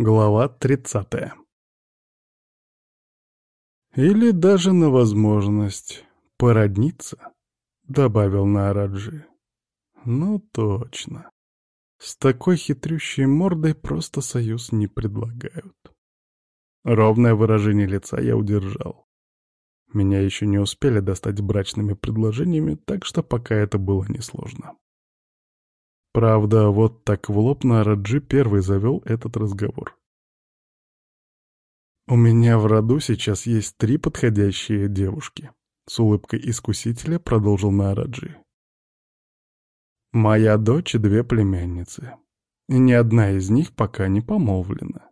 Глава 30. Или даже на возможность породниться, добавил Нараджи. Ну точно. С такой хитрющей мордой просто союз не предлагают. Ровное выражение лица я удержал. Меня еще не успели достать брачными предложениями, так что пока это было несложно. Правда, вот так в лоб на Раджи первый завел этот разговор. «У меня в роду сейчас есть три подходящие девушки», — с улыбкой искусителя продолжил Нараджи. «Моя дочь и две племянницы, и ни одна из них пока не помолвлена».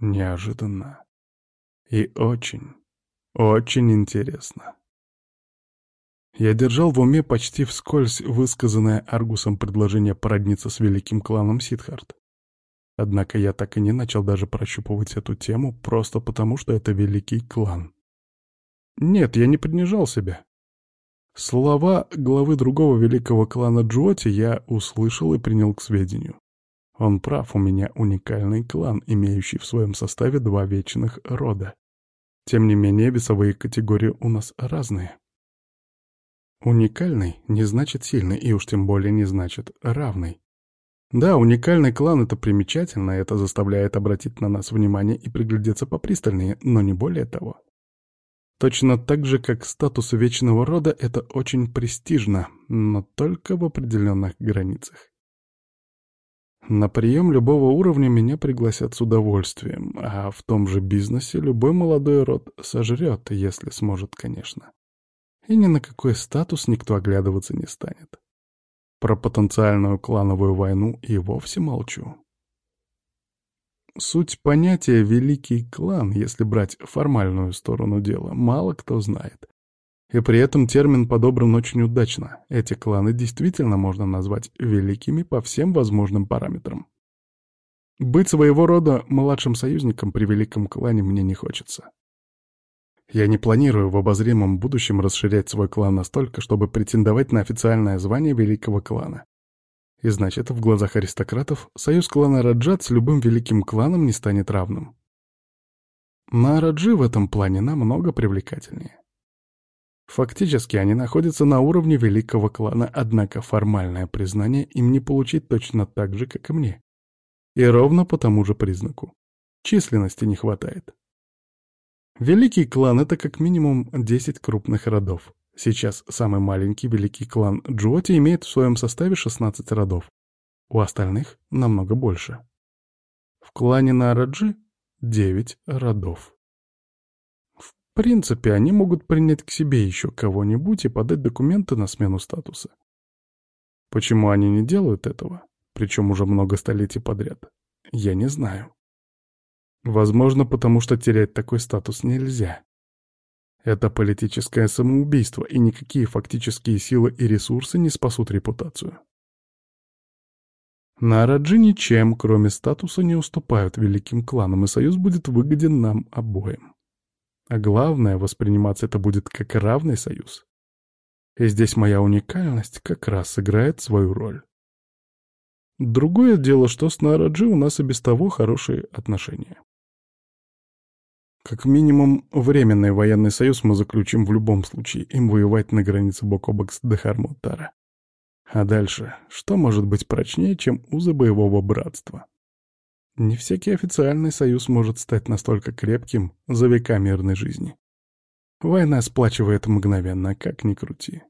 Неожиданно. И очень, очень интересно. Я держал в уме почти вскользь высказанное Аргусом предложение породниться с великим кланом Сидхарт. Однако я так и не начал даже прощупывать эту тему, просто потому что это великий клан. Нет, я не принижал себя. Слова главы другого великого клана Джоти я услышал и принял к сведению. Он прав, у меня уникальный клан, имеющий в своем составе два вечных рода. Тем не менее, весовые категории у нас разные. Уникальный не значит сильный, и уж тем более не значит равный. Да, уникальный клан — это примечательно, это заставляет обратить на нас внимание и приглядеться попристальнее, но не более того. Точно так же, как статус вечного рода — это очень престижно, но только в определенных границах. На прием любого уровня меня пригласят с удовольствием, а в том же бизнесе любой молодой род сожрет, если сможет, конечно и ни на какой статус никто оглядываться не станет. Про потенциальную клановую войну и вовсе молчу. Суть понятия «великий клан», если брать формальную сторону дела, мало кто знает. И при этом термин подобран очень удачно. Эти кланы действительно можно назвать великими по всем возможным параметрам. Быть своего рода младшим союзником при великом клане мне не хочется. Я не планирую в обозримом будущем расширять свой клан настолько, чтобы претендовать на официальное звание великого клана. И значит, в глазах аристократов союз клана Раджат с любым великим кланом не станет равным. На Раджи в этом плане намного привлекательнее. Фактически они находятся на уровне великого клана, однако формальное признание им не получить точно так же, как и мне. И ровно по тому же признаку. Численности не хватает. Великий клан — это как минимум 10 крупных родов. Сейчас самый маленький великий клан Джоти имеет в своем составе 16 родов. У остальных намного больше. В клане Нараджи — 9 родов. В принципе, они могут принять к себе еще кого-нибудь и подать документы на смену статуса. Почему они не делают этого, причем уже много столетий подряд, я не знаю. Возможно, потому что терять такой статус нельзя. Это политическое самоубийство, и никакие фактические силы и ресурсы не спасут репутацию. Нараджи ничем, кроме статуса, не уступают великим кланам, и союз будет выгоден нам обоим. А главное, восприниматься это будет как равный союз. И здесь моя уникальность как раз сыграет свою роль. Другое дело, что с Нараджи у нас и без того хорошие отношения. Как минимум, временный военный союз мы заключим в любом случае, им воевать на границе бок о бок с Дехармутара. А дальше, что может быть прочнее, чем узы боевого братства? Не всякий официальный союз может стать настолько крепким за века мирной жизни. Война сплачивает мгновенно, как ни крути.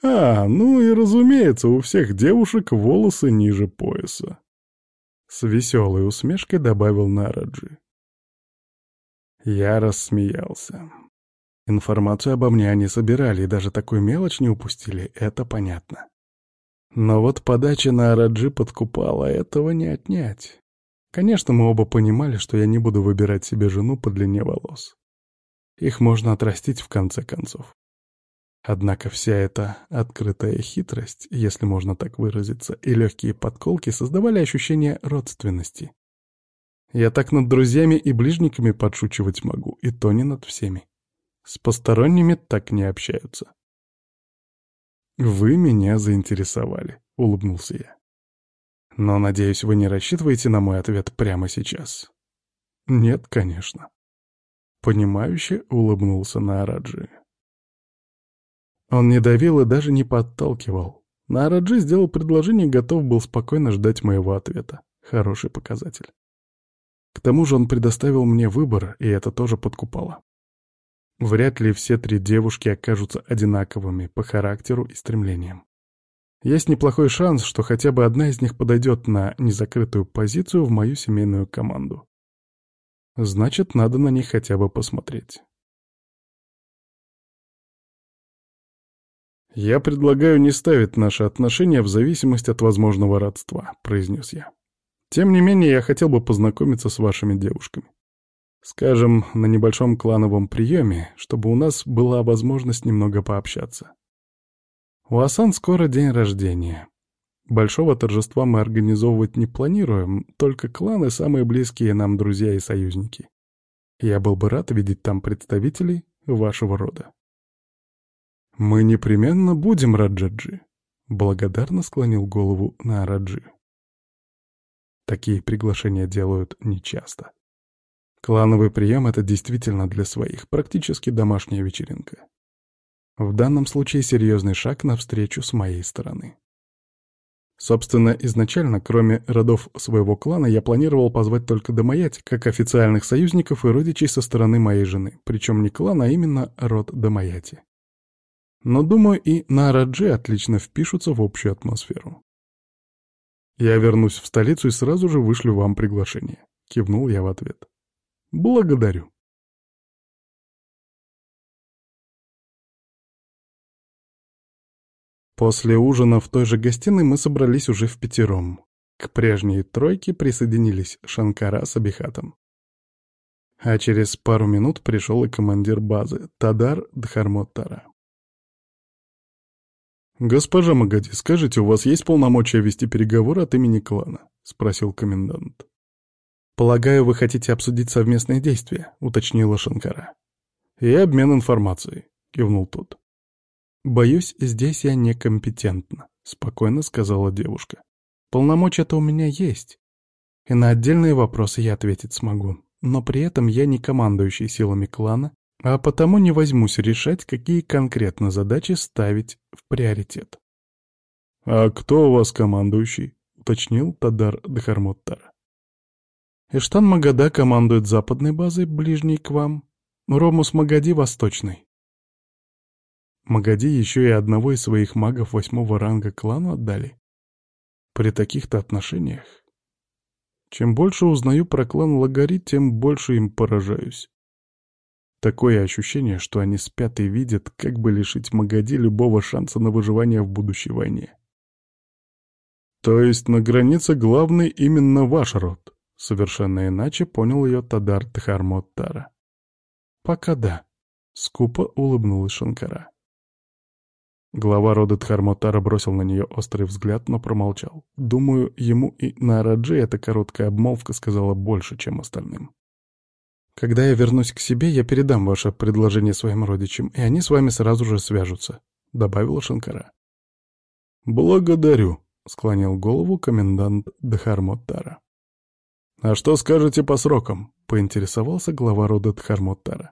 А, ну и разумеется, у всех девушек волосы ниже пояса. С веселой усмешкой добавил Нараджи. Я рассмеялся. Информацию обо мне они собирали и даже такую мелочь не упустили, это понятно. Но вот подача на Араджи подкупала, этого не отнять. Конечно, мы оба понимали, что я не буду выбирать себе жену по длине волос. Их можно отрастить в конце концов. Однако вся эта открытая хитрость, если можно так выразиться, и легкие подколки создавали ощущение родственности. Я так над друзьями и ближниками подшучивать могу, и то не над всеми. С посторонними так не общаются. «Вы меня заинтересовали», — улыбнулся я. Но, надеюсь, вы не рассчитываете на мой ответ прямо сейчас. Нет, конечно. Понимающе улыбнулся Нараджи. Он не давил и даже не подталкивал. Нараджи сделал предложение и готов был спокойно ждать моего ответа. Хороший показатель. К тому же он предоставил мне выбор, и это тоже подкупало. Вряд ли все три девушки окажутся одинаковыми по характеру и стремлениям. Есть неплохой шанс, что хотя бы одна из них подойдет на незакрытую позицию в мою семейную команду. Значит, надо на них хотя бы посмотреть. «Я предлагаю не ставить наши отношения в зависимость от возможного родства», — произнес я. «Тем не менее, я хотел бы познакомиться с вашими девушками. Скажем, на небольшом клановом приеме, чтобы у нас была возможность немного пообщаться. У Асан скоро день рождения. Большого торжества мы организовывать не планируем, только кланы — самые близкие нам друзья и союзники. Я был бы рад видеть там представителей вашего рода. «Мы непременно будем, Раджаджи», — благодарно склонил голову на Раджи. Такие приглашения делают нечасто. Клановый прием — это действительно для своих, практически домашняя вечеринка. В данном случае серьезный шаг навстречу с моей стороны. Собственно, изначально, кроме родов своего клана, я планировал позвать только Домаяти, как официальных союзников и родичей со стороны моей жены, причем не клан, а именно род Домаяти. Но, думаю, и Нараджи отлично впишутся в общую атмосферу. «Я вернусь в столицу и сразу же вышлю вам приглашение», — кивнул я в ответ. «Благодарю». После ужина в той же гостиной мы собрались уже в пятером. К прежней тройке присоединились Шанкара с Абихатом. А через пару минут пришел и командир базы, Тадар Дхармоттара. «Госпожа Магади, скажите, у вас есть полномочия вести переговоры от имени клана?» — спросил комендант. «Полагаю, вы хотите обсудить совместные действия», — уточнила Шанкара. «И обмен информацией», — кивнул тот. «Боюсь, здесь я некомпетентна», — спокойно сказала девушка. «Полномочия-то у меня есть, и на отдельные вопросы я ответить смогу, но при этом я не командующий силами клана а потому не возьмусь решать, какие конкретно задачи ставить в приоритет. «А кто у вас командующий?» — уточнил Тадар Дхармоттар. «Эштан Магада командует западной базой, ближней к вам, Ромус Магади — восточной». Магади еще и одного из своих магов восьмого ранга клану отдали. При таких-то отношениях. Чем больше узнаю про клан Лагари, тем больше им поражаюсь. Такое ощущение, что они спят и видят, как бы лишить Магади любого шанса на выживание в будущей войне. «То есть на границе главный именно ваш род?» Совершенно иначе понял ее Тадар Тхармоттара. «Пока да», — скупо улыбнулась Шанкара. Глава рода Тхармотара бросил на нее острый взгляд, но промолчал. Думаю, ему и Нараджи эта короткая обмолвка сказала больше, чем остальным. Когда я вернусь к себе, я передам ваше предложение своим родичам, и они с вами сразу же свяжутся», — добавила Шанкара. «Благодарю», — склонил голову комендант Дхармоттара. «А что скажете по срокам?» — поинтересовался глава рода Дхармоттара.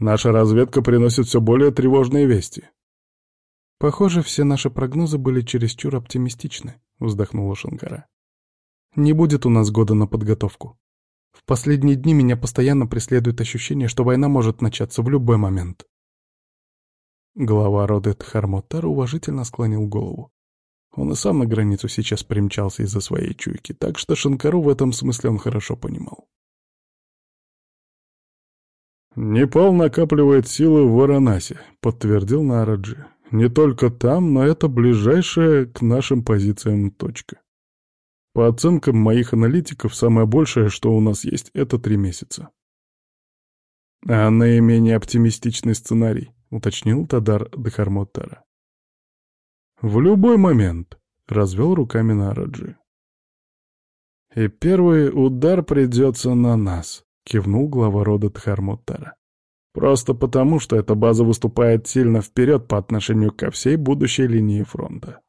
«Наша разведка приносит все более тревожные вести». «Похоже, все наши прогнозы были чересчур оптимистичны», — вздохнула Шанкара. «Не будет у нас года на подготовку. В последние дни меня постоянно преследует ощущение, что война может начаться в любой момент. Глава рода Тхармотар уважительно склонил голову. Он и сам на границу сейчас примчался из-за своей чуйки, так что Шанкару в этом смысле он хорошо понимал. «Непал накапливает силы в Варанасе», — подтвердил Нараджи. «Не только там, но это ближайшая к нашим позициям точка. По оценкам моих аналитиков, самое большее, что у нас есть, это три месяца. А наименее оптимистичный сценарий, уточнил Тадар Дхармоттара. В любой момент, развел руками Нараджи. И первый удар придется на нас, кивнул глава рода Дхармоттара. Просто потому, что эта база выступает сильно вперед по отношению ко всей будущей линии фронта.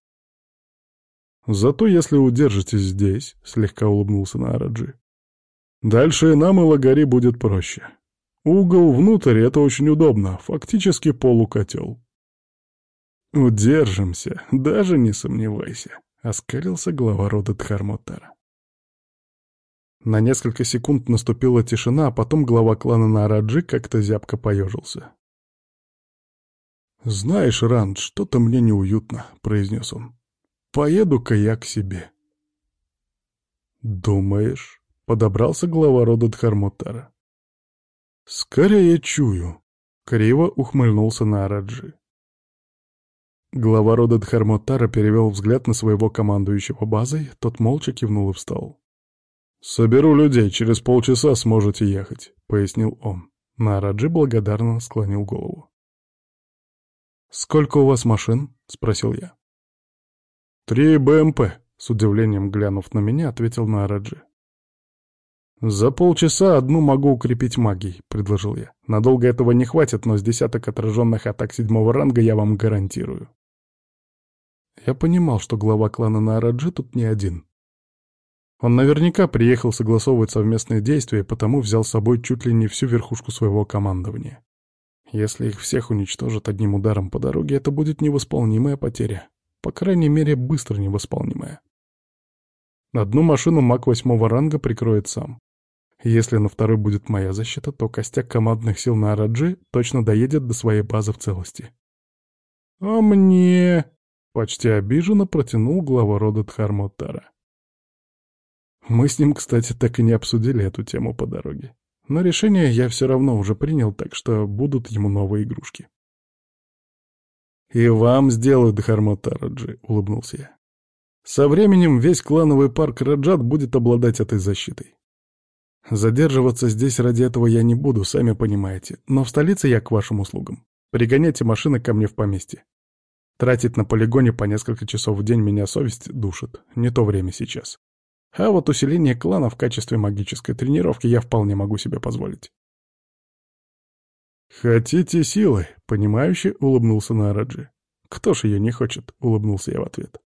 Зато если удержитесь здесь, — слегка улыбнулся Нараджи, — дальше нам и Лагари будет проще. Угол внутрь — это очень удобно, фактически полукотел. «Удержимся, даже не сомневайся», — оскалился глава рода Дхармотара. На несколько секунд наступила тишина, а потом глава клана Нараджи как-то зябко поежился. «Знаешь, Ранд, что-то мне неуютно», — произнес он. «Поеду-ка я к себе». «Думаешь?» — подобрался глава рода Дхармотара. «Скорее чую», — криво ухмыльнулся Нараджи. Глава рода Дхармотара перевел взгляд на своего командующего базой, тот молча кивнул и встал. «Соберу людей, через полчаса сможете ехать», — пояснил он. Нараджи благодарно склонил голову. «Сколько у вас машин?» — спросил я. «Три БМП», — с удивлением глянув на меня, ответил Нараджи. «За полчаса одну могу укрепить магией», — предложил я. «Надолго этого не хватит, но с десяток отраженных атак седьмого ранга я вам гарантирую». Я понимал, что глава клана Нараджи тут не один. Он наверняка приехал согласовывать совместные действия, потому взял с собой чуть ли не всю верхушку своего командования. Если их всех уничтожат одним ударом по дороге, это будет невосполнимая потеря. По крайней мере, быстро невосполнимая. Одну машину маг восьмого ранга прикроет сам. Если на второй будет моя защита, то костяк командных сил на Араджи точно доедет до своей базы в целости. «А мне...» Почти обиженно протянул глава рода Дхармотара. Мы с ним, кстати, так и не обсудили эту тему по дороге. Но решение я все равно уже принял, так что будут ему новые игрушки. «И вам сделают, Дхармотараджи», — улыбнулся я. «Со временем весь клановый парк Раджат будет обладать этой защитой. Задерживаться здесь ради этого я не буду, сами понимаете, но в столице я к вашим услугам. Пригоняйте машины ко мне в поместье. Тратить на полигоне по несколько часов в день меня совесть душит. Не то время сейчас. А вот усиление клана в качестве магической тренировки я вполне могу себе позволить. «Хотите силы?» — понимающе улыбнулся Нараджи. «Кто ж ее не хочет?» — улыбнулся я в ответ.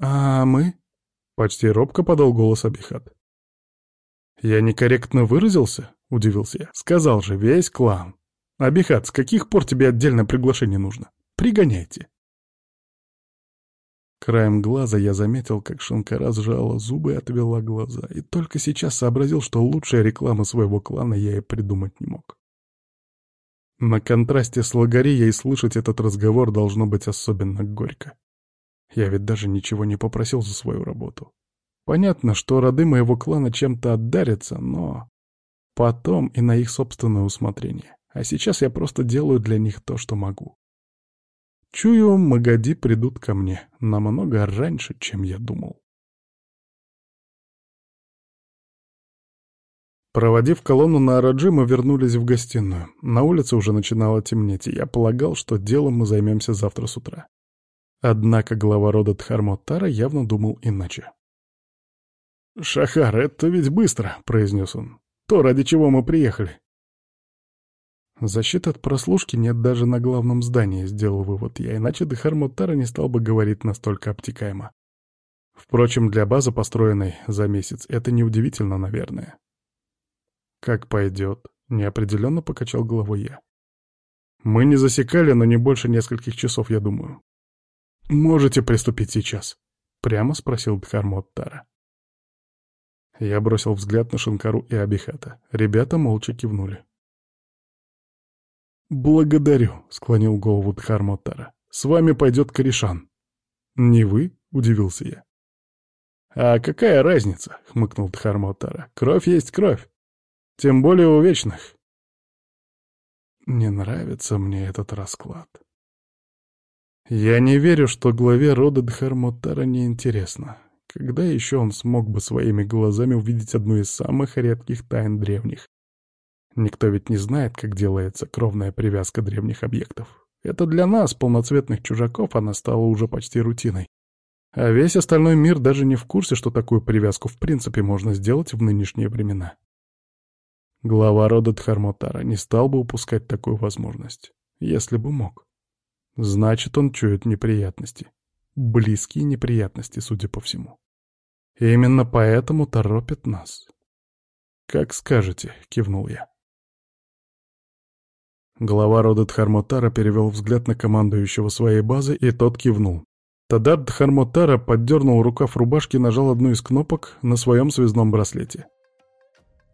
«А мы?» — почти робко подал голос Абихат. «Я некорректно выразился?» — удивился я. «Сказал же, весь клан. Абихат, с каких пор тебе отдельное приглашение нужно?» Пригоняйте. Краем глаза я заметил, как Шанкара сжала зубы и отвела глаза, и только сейчас сообразил, что лучшая реклама своего клана я и придумать не мог. На контрасте с Лагарией слышать этот разговор должно быть особенно горько. Я ведь даже ничего не попросил за свою работу. Понятно, что роды моего клана чем-то отдарятся, но потом и на их собственное усмотрение. А сейчас я просто делаю для них то, что могу. Чую, Магади придут ко мне намного раньше, чем я думал. Проводив колонну на Араджи, мы вернулись в гостиную. На улице уже начинало темнеть, и я полагал, что делом мы займемся завтра с утра. Однако глава рода Дхармотара явно думал иначе. «Шахар, это ведь быстро», — произнес он. «То, ради чего мы приехали. Защиты от прослушки нет даже на главном здании, сделал вывод я, иначе Дехармотара не стал бы говорить настолько обтекаемо. Впрочем, для базы, построенной за месяц, это неудивительно, наверное. «Как пойдет», — неопределенно покачал головой я. «Мы не засекали, но не больше нескольких часов, я думаю». «Можете приступить сейчас?» — прямо спросил Дхармоттара. Я бросил взгляд на Шинкару и Абихата. Ребята молча кивнули. «Благодарю», — склонил голову Дхармотара. «С вами пойдет Коришан». «Не вы?» — удивился я. «А какая разница?» — хмыкнул Дхармотара. «Кровь есть кровь. Тем более у вечных». Не нравится мне этот расклад. Я не верю, что главе рода Дхармотара неинтересно. Когда еще он смог бы своими глазами увидеть одну из самых редких тайн древних? Никто ведь не знает, как делается кровная привязка древних объектов. Это для нас, полноцветных чужаков, она стала уже почти рутиной. А весь остальной мир даже не в курсе, что такую привязку в принципе можно сделать в нынешние времена. Глава рода Дхармотара не стал бы упускать такую возможность, если бы мог. Значит, он чует неприятности. близкие неприятности, судя по всему. И именно поэтому торопят нас. «Как скажете», — кивнул я. Глава рода Дхармотара перевел взгляд на командующего своей базы, и тот кивнул. Тогда Дхармотара поддернул рукав рубашки и нажал одну из кнопок на своем связном браслете.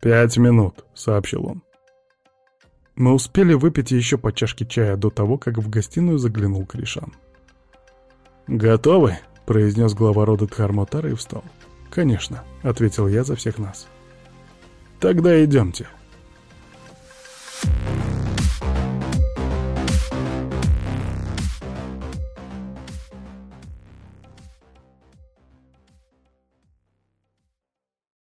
«Пять минут», — сообщил он. Мы успели выпить еще по чашке чая до того, как в гостиную заглянул Кришан. «Готовы?» — произнес глава рода Дхармотара и встал. «Конечно», — ответил я за всех нас. «Тогда идемте». Thank